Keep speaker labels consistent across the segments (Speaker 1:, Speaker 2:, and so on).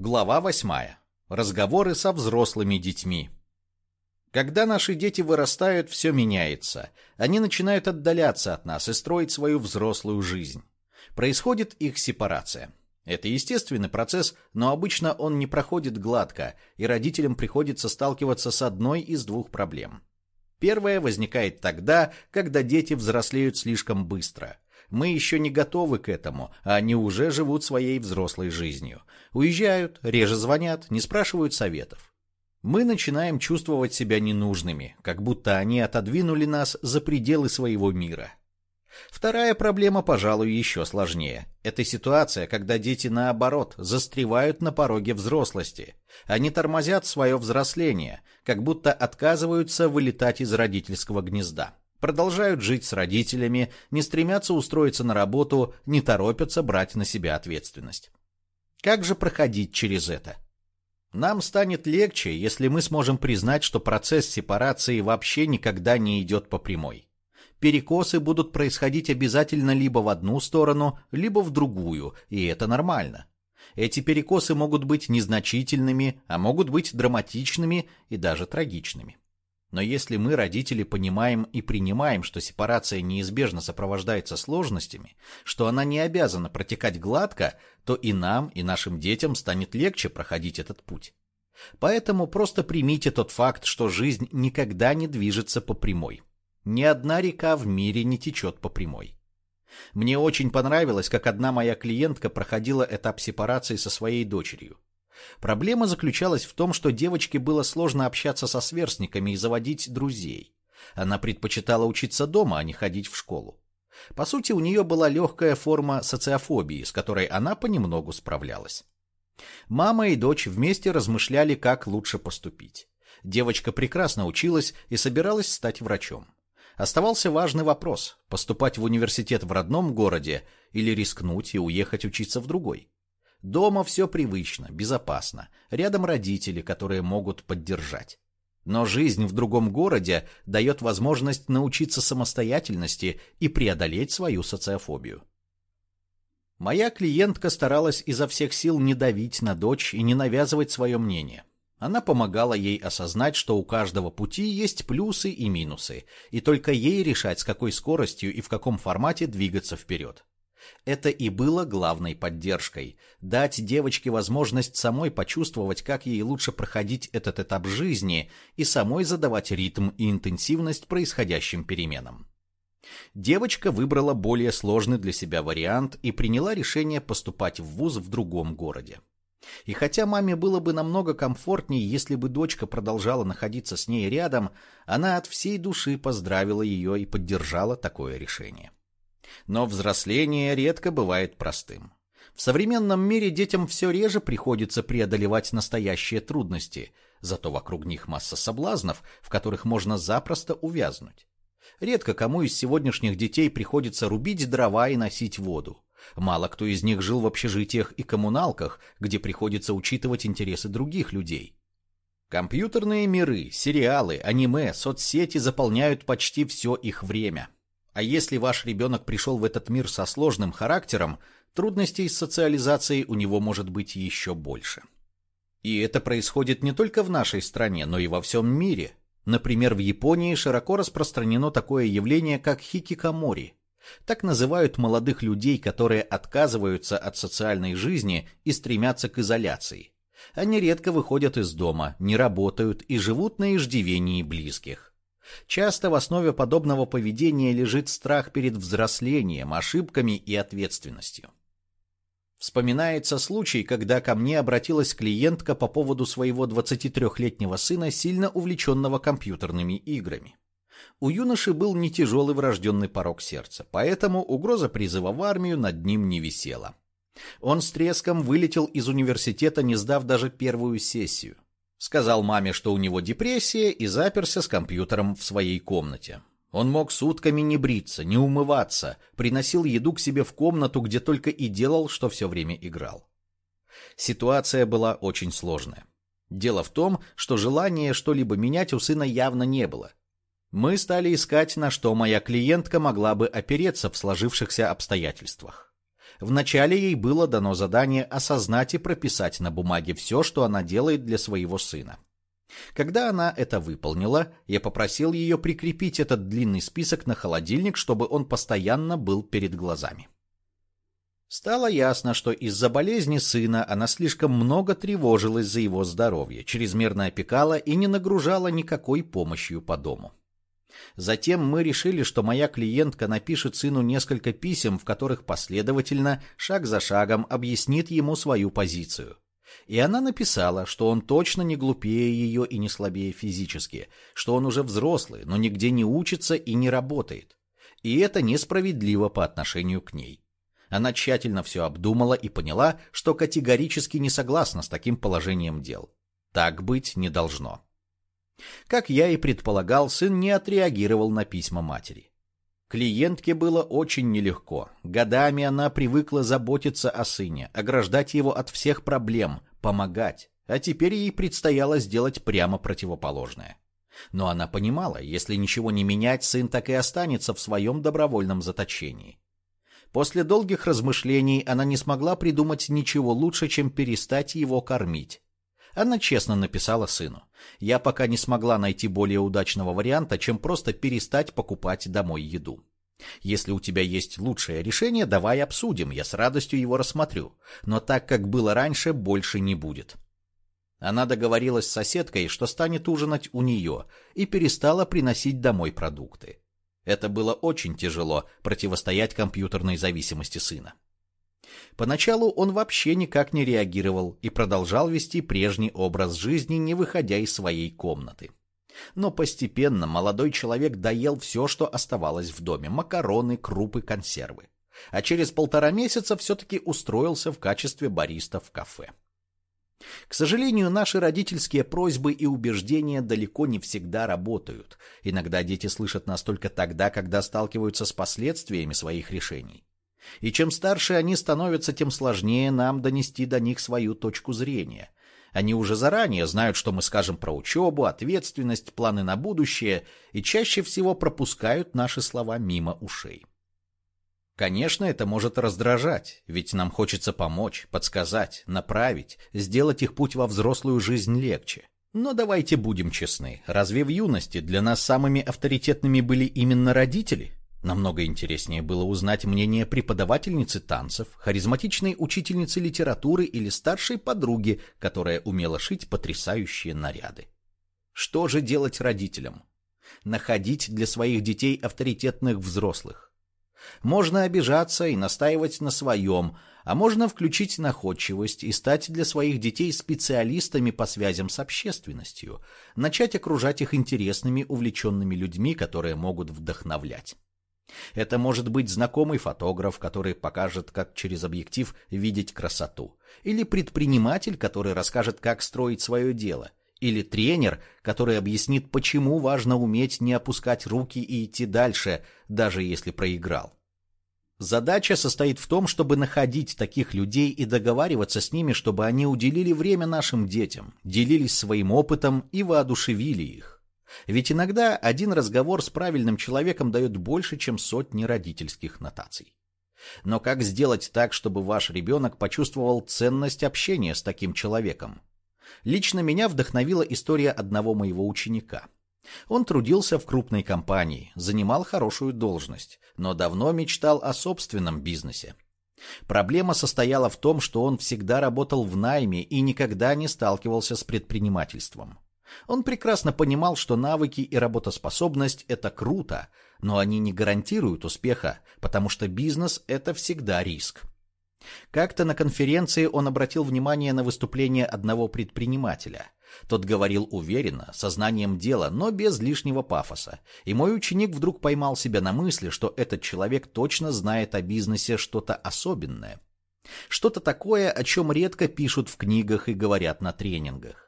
Speaker 1: Глава восьмая. Разговоры со взрослыми детьми. Когда наши дети вырастают, все меняется. Они начинают отдаляться от нас и строить свою взрослую жизнь. Происходит их сепарация. Это естественный процесс, но обычно он не проходит гладко, и родителям приходится сталкиваться с одной из двух проблем. Первая возникает тогда, когда дети взрослеют слишком быстро – мы еще не готовы к этому, а они уже живут своей взрослой жизнью. Уезжают, реже звонят, не спрашивают советов. Мы начинаем чувствовать себя ненужными, как будто они отодвинули нас за пределы своего мира. Вторая проблема, пожалуй, еще сложнее. Это ситуация, когда дети, наоборот, застревают на пороге взрослости. Они тормозят свое взросление, как будто отказываются вылетать из родительского гнезда. Продолжают жить с родителями, не стремятся устроиться на работу, не торопятся брать на себя ответственность. Как же проходить через это? Нам станет легче, если мы сможем признать, что процесс сепарации вообще никогда не идет по прямой. Перекосы будут происходить обязательно либо в одну сторону, либо в другую, и это нормально. Эти перекосы могут быть незначительными, а могут быть драматичными и даже трагичными. Но если мы, родители, понимаем и принимаем, что сепарация неизбежно сопровождается сложностями, что она не обязана протекать гладко, то и нам, и нашим детям станет легче проходить этот путь. Поэтому просто примите тот факт, что жизнь никогда не движется по прямой. Ни одна река в мире не течет по прямой. Мне очень понравилось, как одна моя клиентка проходила этап сепарации со своей дочерью. Проблема заключалась в том, что девочке было сложно общаться со сверстниками и заводить друзей. Она предпочитала учиться дома, а не ходить в школу. По сути, у нее была легкая форма социофобии, с которой она понемногу справлялась. Мама и дочь вместе размышляли, как лучше поступить. Девочка прекрасно училась и собиралась стать врачом. Оставался важный вопрос – поступать в университет в родном городе или рискнуть и уехать учиться в другой. Дома все привычно, безопасно. Рядом родители, которые могут поддержать. Но жизнь в другом городе дает возможность научиться самостоятельности и преодолеть свою социофобию. Моя клиентка старалась изо всех сил не давить на дочь и не навязывать свое мнение. Она помогала ей осознать, что у каждого пути есть плюсы и минусы, и только ей решать, с какой скоростью и в каком формате двигаться вперед. Это и было главной поддержкой – дать девочке возможность самой почувствовать, как ей лучше проходить этот этап жизни и самой задавать ритм и интенсивность происходящим переменам. Девочка выбрала более сложный для себя вариант и приняла решение поступать в вуз в другом городе. И хотя маме было бы намного комфортнее, если бы дочка продолжала находиться с ней рядом, она от всей души поздравила ее и поддержала такое решение. Но взросление редко бывает простым. В современном мире детям все реже приходится преодолевать настоящие трудности, зато вокруг них масса соблазнов, в которых можно запросто увязнуть. Редко кому из сегодняшних детей приходится рубить дрова и носить воду. Мало кто из них жил в общежитиях и коммуналках, где приходится учитывать интересы других людей. Компьютерные миры, сериалы, аниме, соцсети заполняют почти все их время – а если ваш ребенок пришел в этот мир со сложным характером, трудностей с социализацией у него может быть еще больше. И это происходит не только в нашей стране, но и во всем мире. Например, в Японии широко распространено такое явление, как хикикамори. Так называют молодых людей, которые отказываются от социальной жизни и стремятся к изоляции. Они редко выходят из дома, не работают и живут на иждивении близких. Часто в основе подобного поведения лежит страх перед взрослением, ошибками и ответственностью. Вспоминается случай, когда ко мне обратилась клиентка по поводу своего 23-летнего сына, сильно увлеченного компьютерными играми. У юноши был не тяжелый врожденный порог сердца, поэтому угроза призыва в армию над ним не висела. Он с треском вылетел из университета, не сдав даже первую сессию. Сказал маме, что у него депрессия, и заперся с компьютером в своей комнате. Он мог сутками не бриться, не умываться, приносил еду к себе в комнату, где только и делал, что все время играл. Ситуация была очень сложная. Дело в том, что желания что-либо менять у сына явно не было. Мы стали искать, на что моя клиентка могла бы опереться в сложившихся обстоятельствах. Вначале ей было дано задание осознать и прописать на бумаге все, что она делает для своего сына. Когда она это выполнила, я попросил ее прикрепить этот длинный список на холодильник, чтобы он постоянно был перед глазами. Стало ясно, что из-за болезни сына она слишком много тревожилась за его здоровье, чрезмерно опекала и не нагружала никакой помощью по дому. Затем мы решили, что моя клиентка напишет сыну несколько писем, в которых последовательно, шаг за шагом, объяснит ему свою позицию. И она написала, что он точно не глупее ее и не слабее физически, что он уже взрослый, но нигде не учится и не работает. И это несправедливо по отношению к ней. Она тщательно все обдумала и поняла, что категорически не согласна с таким положением дел. Так быть не должно. Как я и предполагал, сын не отреагировал на письма матери. Клиентке было очень нелегко. Годами она привыкла заботиться о сыне, ограждать его от всех проблем, помогать. А теперь ей предстояло сделать прямо противоположное. Но она понимала, если ничего не менять, сын так и останется в своем добровольном заточении. После долгих размышлений она не смогла придумать ничего лучше, чем перестать его кормить. Она честно написала сыну. Я пока не смогла найти более удачного варианта, чем просто перестать покупать домой еду. Если у тебя есть лучшее решение, давай обсудим, я с радостью его рассмотрю. Но так, как было раньше, больше не будет. Она договорилась с соседкой, что станет ужинать у нее, и перестала приносить домой продукты. Это было очень тяжело противостоять компьютерной зависимости сына. Поначалу он вообще никак не реагировал и продолжал вести прежний образ жизни, не выходя из своей комнаты. Но постепенно молодой человек доел все, что оставалось в доме – макароны, крупы, консервы. А через полтора месяца все-таки устроился в качестве бариста в кафе. К сожалению, наши родительские просьбы и убеждения далеко не всегда работают. Иногда дети слышат нас только тогда, когда сталкиваются с последствиями своих решений. И чем старше они становятся, тем сложнее нам донести до них свою точку зрения. Они уже заранее знают, что мы скажем про учебу, ответственность, планы на будущее, и чаще всего пропускают наши слова мимо ушей. Конечно, это может раздражать, ведь нам хочется помочь, подсказать, направить, сделать их путь во взрослую жизнь легче. Но давайте будем честны, разве в юности для нас самыми авторитетными были именно родители? Намного интереснее было узнать мнение преподавательницы танцев, харизматичной учительницы литературы или старшей подруги, которая умела шить потрясающие наряды. Что же делать родителям? Находить для своих детей авторитетных взрослых. Можно обижаться и настаивать на своем, а можно включить находчивость и стать для своих детей специалистами по связям с общественностью, начать окружать их интересными, увлеченными людьми, которые могут вдохновлять. Это может быть знакомый фотограф, который покажет, как через объектив видеть красоту, или предприниматель, который расскажет, как строить свое дело, или тренер, который объяснит, почему важно уметь не опускать руки и идти дальше, даже если проиграл. Задача состоит в том, чтобы находить таких людей и договариваться с ними, чтобы они уделили время нашим детям, делились своим опытом и воодушевили их. Ведь иногда один разговор с правильным человеком дает больше, чем сотни родительских нотаций. Но как сделать так, чтобы ваш ребенок почувствовал ценность общения с таким человеком? Лично меня вдохновила история одного моего ученика. Он трудился в крупной компании, занимал хорошую должность, но давно мечтал о собственном бизнесе. Проблема состояла в том, что он всегда работал в найме и никогда не сталкивался с предпринимательством. Он прекрасно понимал, что навыки и работоспособность – это круто, но они не гарантируют успеха, потому что бизнес – это всегда риск. Как-то на конференции он обратил внимание на выступление одного предпринимателя. Тот говорил уверенно, сознанием дела, но без лишнего пафоса. И мой ученик вдруг поймал себя на мысли, что этот человек точно знает о бизнесе что-то особенное. Что-то такое, о чем редко пишут в книгах и говорят на тренингах.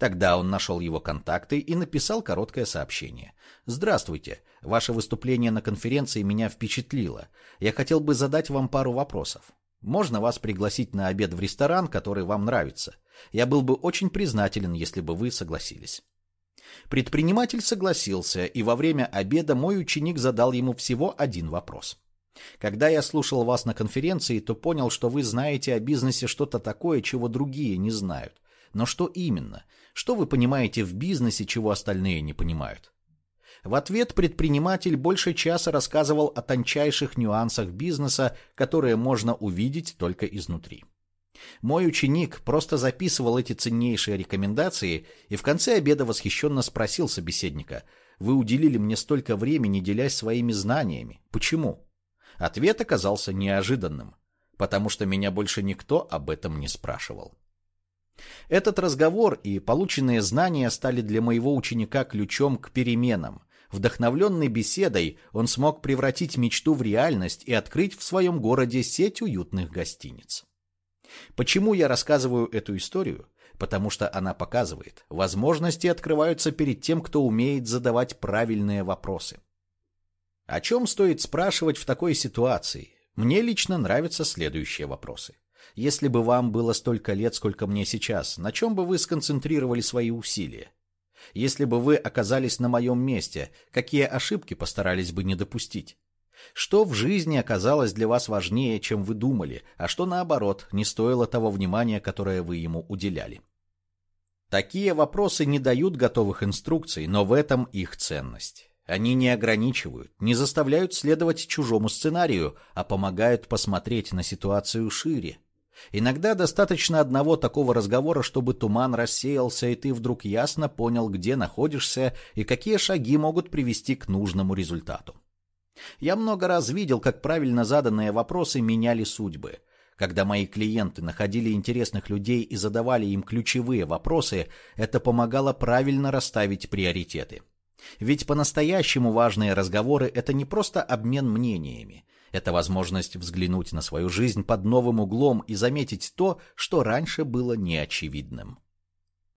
Speaker 1: Тогда он нашел его контакты и написал короткое сообщение. «Здравствуйте. Ваше выступление на конференции меня впечатлило. Я хотел бы задать вам пару вопросов. Можно вас пригласить на обед в ресторан, который вам нравится. Я был бы очень признателен, если бы вы согласились». Предприниматель согласился, и во время обеда мой ученик задал ему всего один вопрос. Когда я слушал вас на конференции, то понял, что вы знаете о бизнесе что-то такое, чего другие не знают. Но что именно? Что вы понимаете в бизнесе, чего остальные не понимают? В ответ предприниматель больше часа рассказывал о тончайших нюансах бизнеса, которые можно увидеть только изнутри. Мой ученик просто записывал эти ценнейшие рекомендации и в конце обеда восхищенно спросил собеседника, «Вы уделили мне столько времени, делясь своими знаниями. Почему?» Ответ оказался неожиданным, потому что меня больше никто об этом не спрашивал. Этот разговор и полученные знания стали для моего ученика ключом к переменам. Вдохновленный беседой, он смог превратить мечту в реальность и открыть в своем городе сеть уютных гостиниц. Почему я рассказываю эту историю? Потому что она показывает, возможности открываются перед тем, кто умеет задавать правильные вопросы. О чем стоит спрашивать в такой ситуации? Мне лично нравятся следующие вопросы. Если бы вам было столько лет, сколько мне сейчас, на чем бы вы сконцентрировали свои усилия? Если бы вы оказались на моем месте, какие ошибки постарались бы не допустить? Что в жизни оказалось для вас важнее, чем вы думали, а что, наоборот, не стоило того внимания, которое вы ему уделяли? Такие вопросы не дают готовых инструкций, но в этом их ценность. Они не ограничивают, не заставляют следовать чужому сценарию, а помогают посмотреть на ситуацию шире. Иногда достаточно одного такого разговора, чтобы туман рассеялся, и ты вдруг ясно понял, где находишься и какие шаги могут привести к нужному результату. Я много раз видел, как правильно заданные вопросы меняли судьбы. Когда мои клиенты находили интересных людей и задавали им ключевые вопросы, это помогало правильно расставить приоритеты. Ведь по-настоящему важные разговоры – это не просто обмен мнениями. Это возможность взглянуть на свою жизнь под новым углом и заметить то, что раньше было неочевидным.